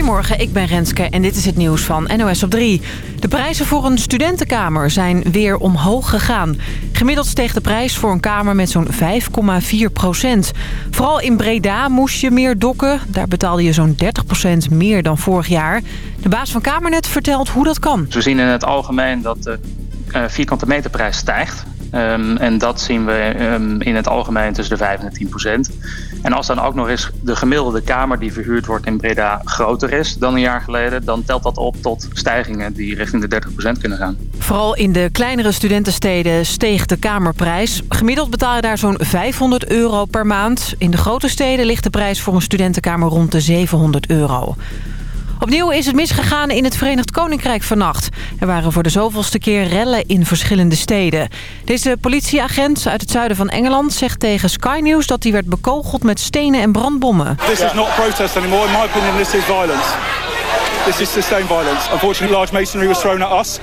Goedemorgen, ik ben Renske en dit is het nieuws van NOS op 3. De prijzen voor een studentenkamer zijn weer omhoog gegaan. Gemiddeld steeg de prijs voor een kamer met zo'n 5,4 procent. Vooral in Breda moest je meer dokken. Daar betaalde je zo'n 30 procent meer dan vorig jaar. De baas van Kamernet vertelt hoe dat kan. We zien in het algemeen dat de uh, vierkante meterprijs stijgt. Um, en dat zien we um, in het algemeen tussen de 5 en de 10 procent. En als dan ook nog eens de gemiddelde kamer die verhuurd wordt in Breda groter is dan een jaar geleden... dan telt dat op tot stijgingen die richting de 30 procent kunnen gaan. Vooral in de kleinere studentensteden steeg de kamerprijs. Gemiddeld betaal je daar zo'n 500 euro per maand. In de grote steden ligt de prijs voor een studentenkamer rond de 700 euro. Opnieuw is het misgegaan in het Verenigd Koninkrijk vannacht. Er waren voor de zoveelste keer rellen in verschillende steden. Deze politieagent uit het zuiden van Engeland zegt tegen Sky News... dat hij werd bekogeld met stenen en brandbommen. This is not protest anymore. In my opinion, this is violence. This is sustained violence. Unfortunately, large masonry was thrown at us.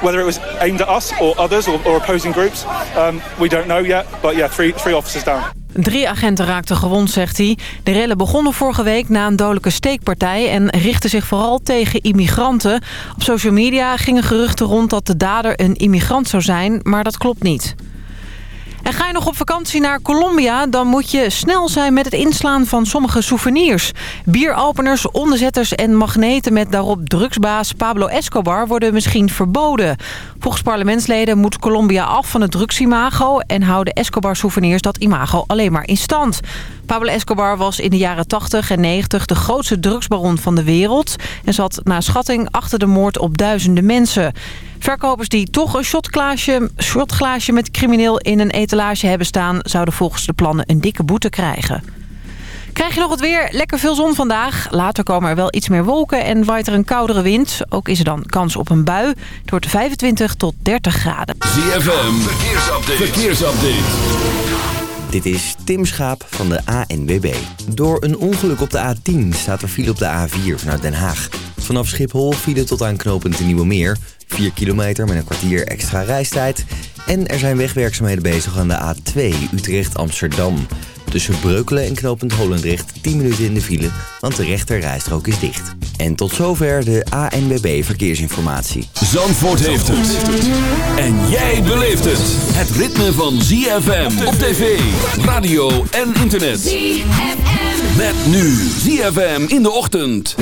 Whether it was aimed at us or others or, or opposing groups, um, we don't know yet. But yeah, three, three officers down. Drie agenten raakten gewond, zegt hij. De rellen begonnen vorige week na een dodelijke steekpartij... en richtten zich vooral tegen immigranten. Op social media gingen geruchten rond dat de dader een immigrant zou zijn... maar dat klopt niet. En ga je nog op vakantie naar Colombia... dan moet je snel zijn met het inslaan van sommige souvenirs. Bieropeners, onderzetters en magneten met daarop drugsbaas Pablo Escobar... worden misschien verboden. Volgens parlementsleden moet Colombia af van het drugsimago... en houden Escobar-souvenirs dat imago alleen maar in stand. Pablo Escobar was in de jaren 80 en 90 de grootste drugsbaron van de wereld... en zat na schatting achter de moord op duizenden mensen... Verkopers die toch een shotglaasje, shotglaasje met crimineel in een etalage hebben staan... zouden volgens de plannen een dikke boete krijgen. Krijg je nog het weer? Lekker veel zon vandaag. Later komen er wel iets meer wolken en waait er een koudere wind. Ook is er dan kans op een bui. Het wordt 25 tot 30 graden. ZFM, verkeersupdate. verkeersupdate. Dit is Tim Schaap van de ANWB. Door een ongeluk op de A10 staat er file op de A4 vanuit Den Haag. Vanaf Schiphol file tot aan knooppunt de Nieuwe Meer. 4 kilometer met een kwartier extra reistijd. En er zijn wegwerkzaamheden bezig aan de A2 Utrecht-Amsterdam. Tussen Breukelen en knooppunt Holendrecht 10 minuten in de file, want de rechter rijstrook is dicht. En tot zover de ANWB Verkeersinformatie. Zandvoort heeft het. En jij beleeft het. Het ritme van ZFM op tv, radio en internet. ZFM. Met nu ZFM in de ochtend.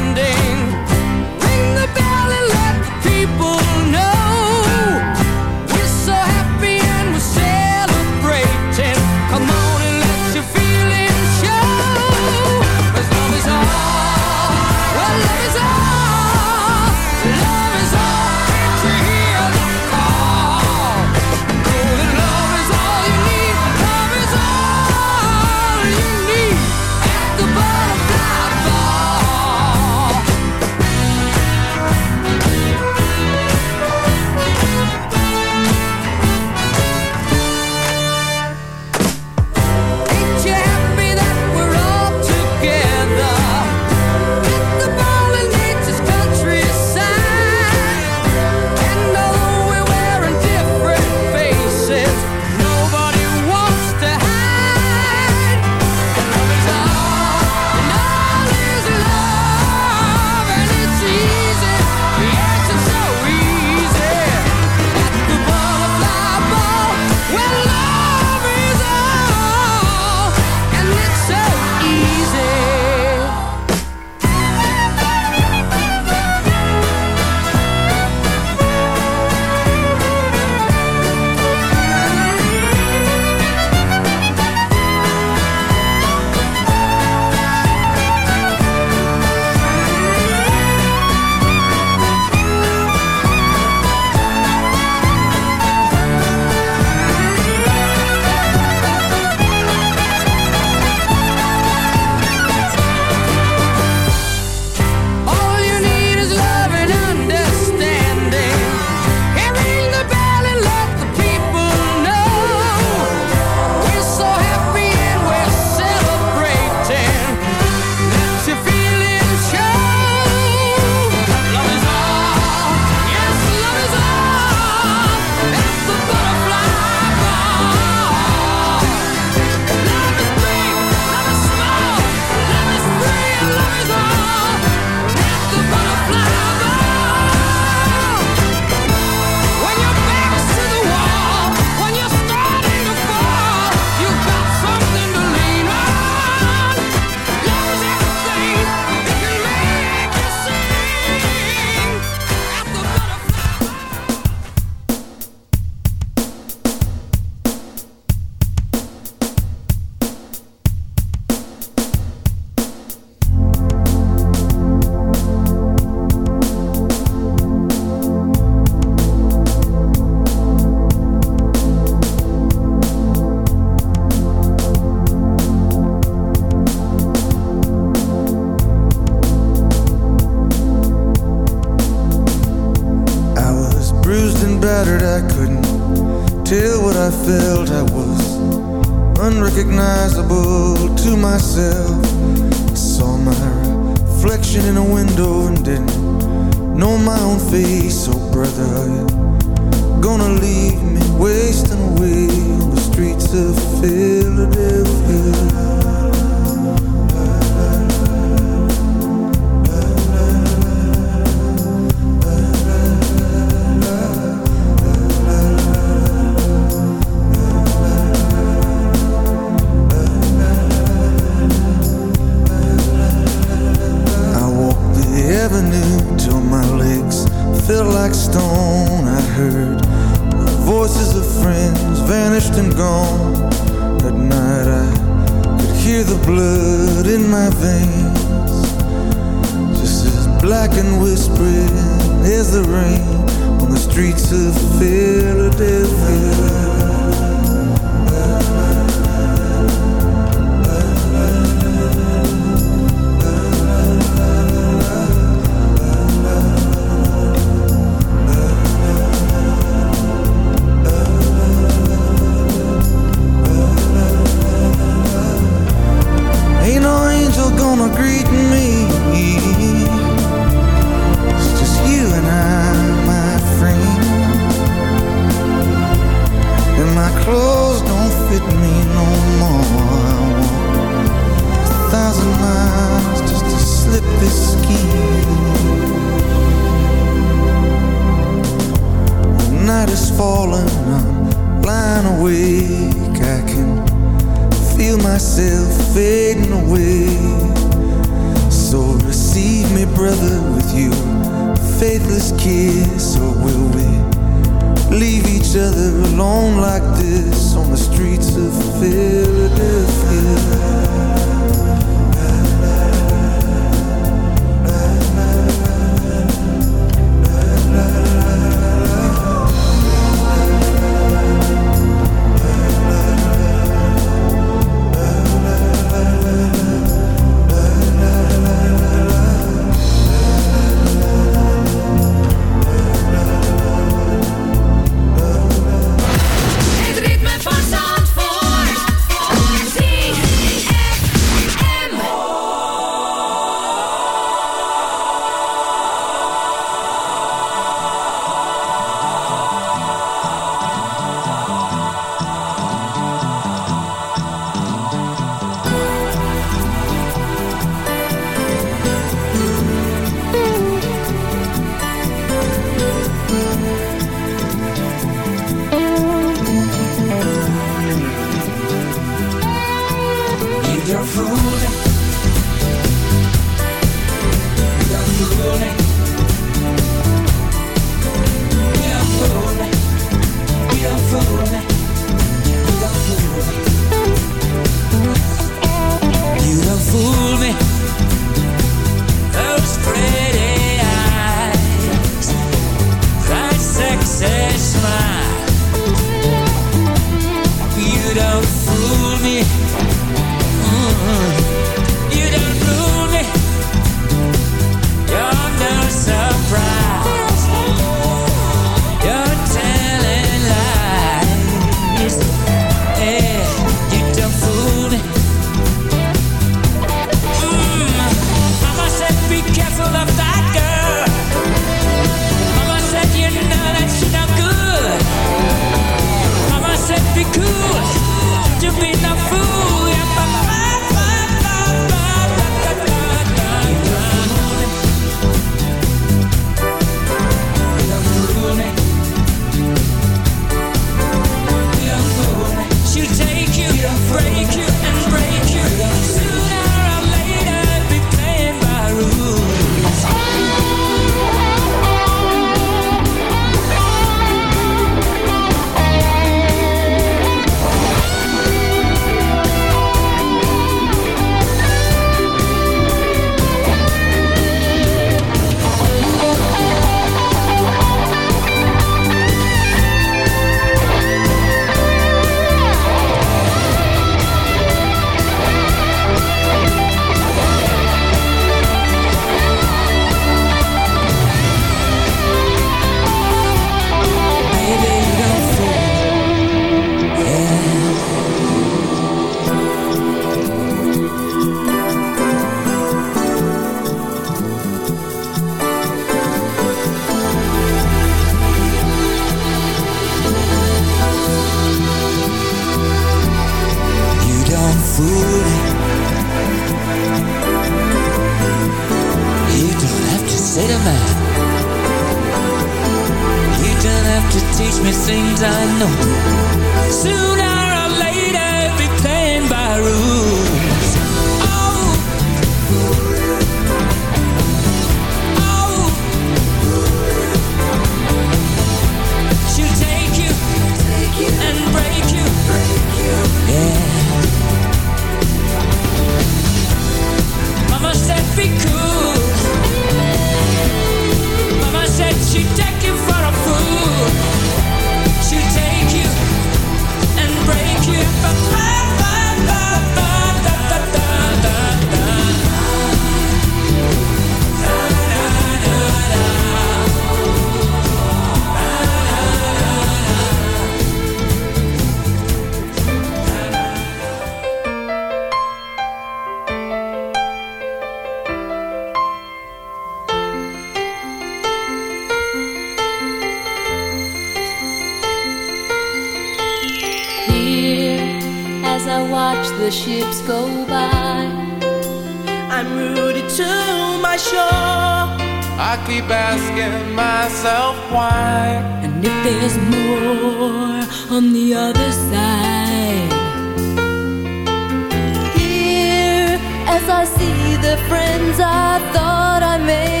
the friends I thought I made.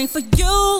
Ain't for you,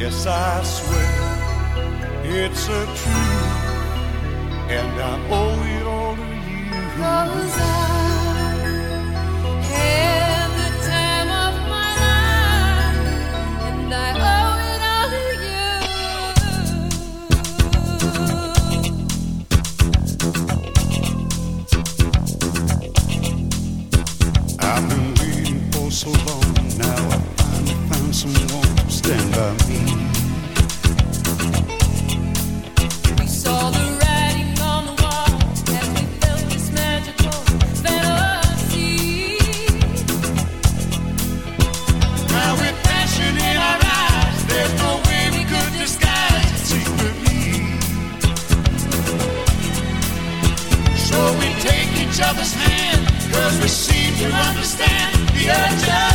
Yes, I swear it's a truth, and I owe it all to you. Cause we seem to understand the urgency.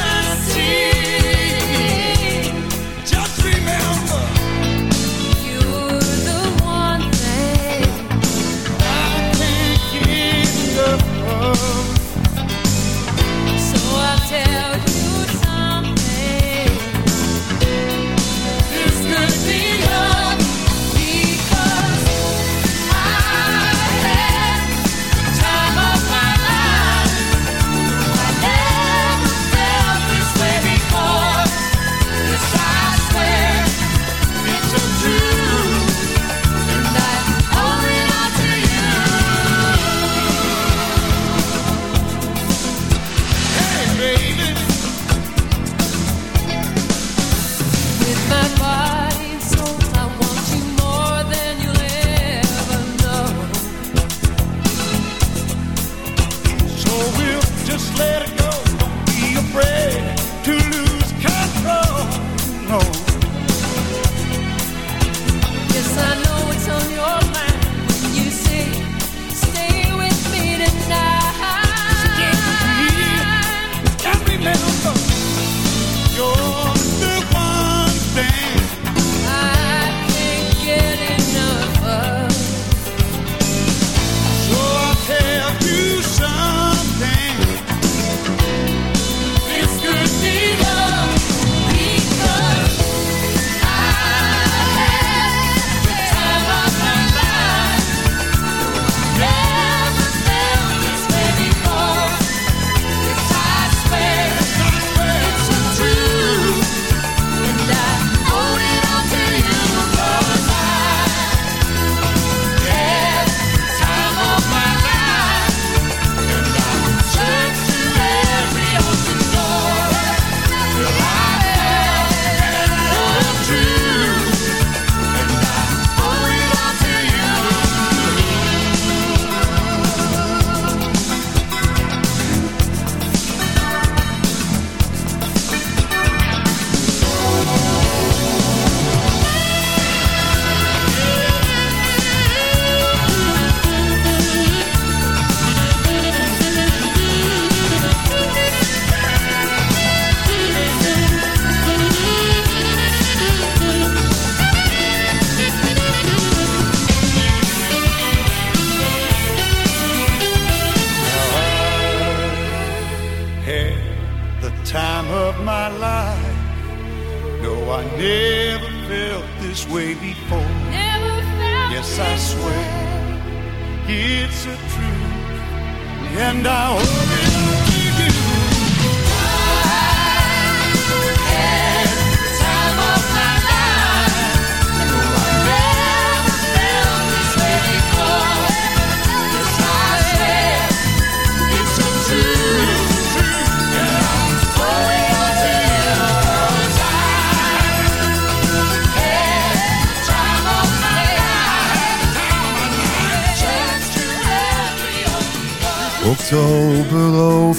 way.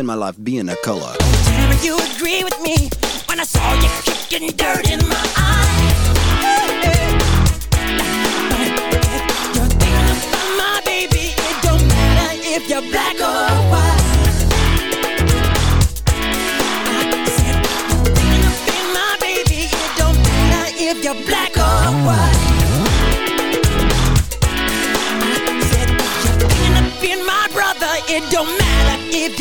spend my life being a color. Damn, you agree with me when I saw you kicking dirt in my eyes. If You're thinking about my baby. It don't matter if you're black or white. I said, if you're black or white it don't matter it's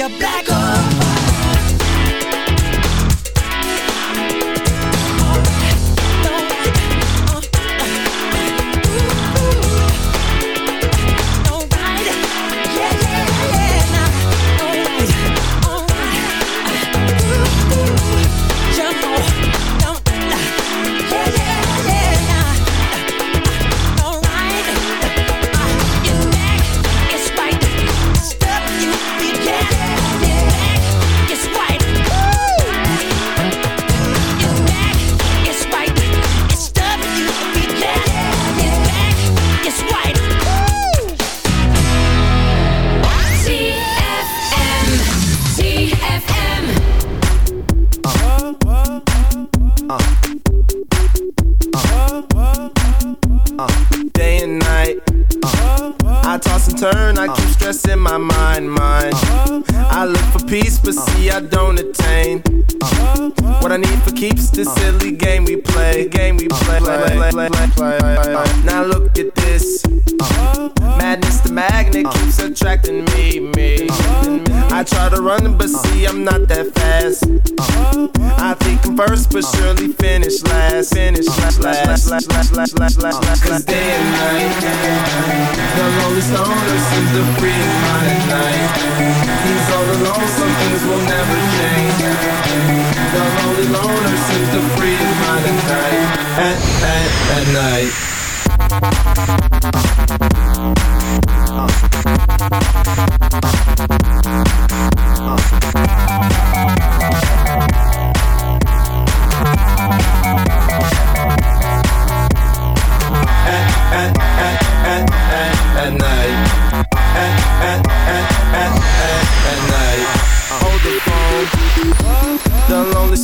I keep stressing my mind, mind. I look for peace, but see I don't attain. What I need for keeps this silly game we play, game we play. Now look at this. Madness, the magnet keeps attracting me, me. I try to run, but see I'm not that fast. I think I'm first, but surely finish last. Finish last, last, last, last, last, last, last, last. Cause day and night, the lonely stoner seems to free his mind at night. He's all alone, some things will never change. The lonely loner seems to free his mind at night. At, at, at night. At,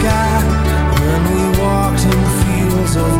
sky. When we walked in the fields of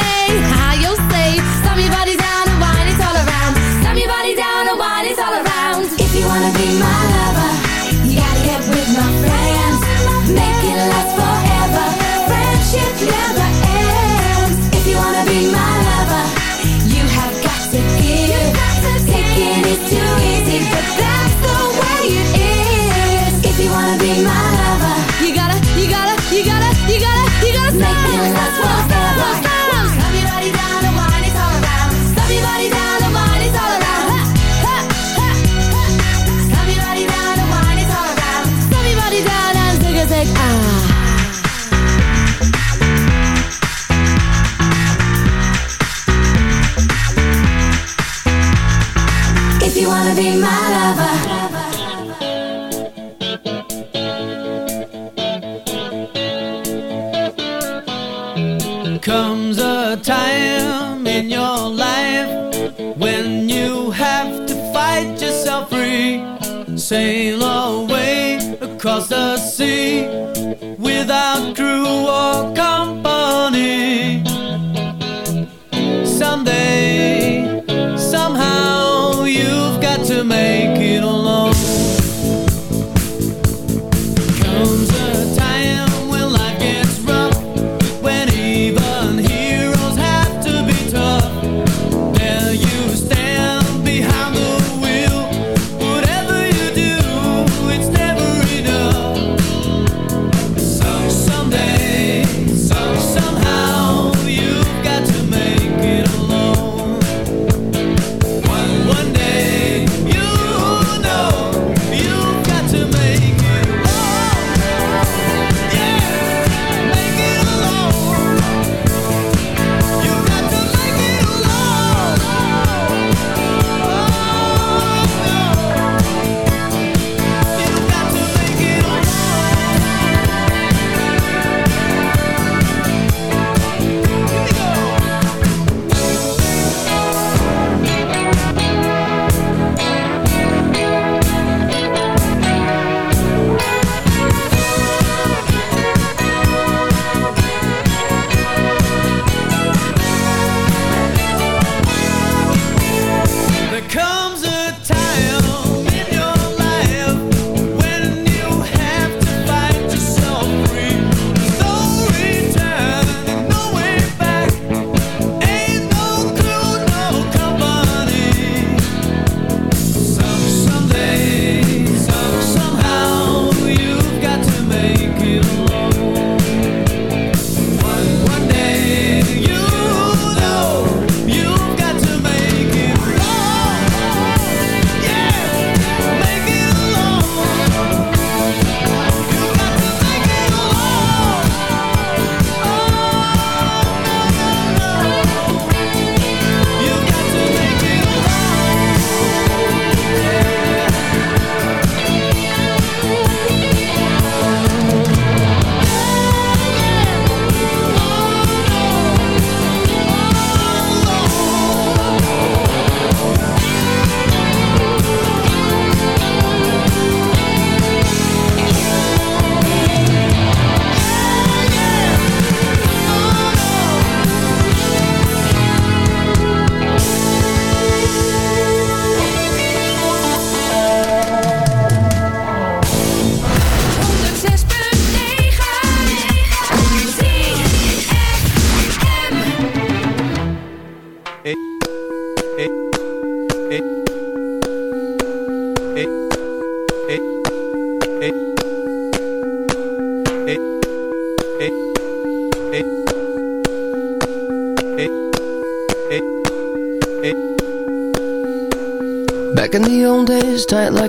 be my lover. You gotta, you gotta, you gotta, you gotta, you gotta make stop. me your body down, the all around. Your body down, the all around. Your body down, the all around. Your body down a ah. If you wanna be my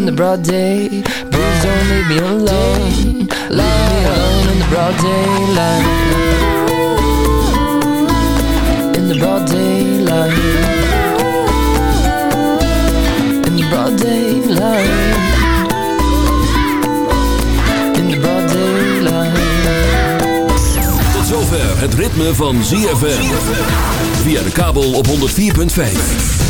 In the broad day. Please don't leave me alone. Leave me alone in the broad daylight. In the broad daylight. In the broad daylight. Zover het ritme van ZFM. Via de kabel op 104.5.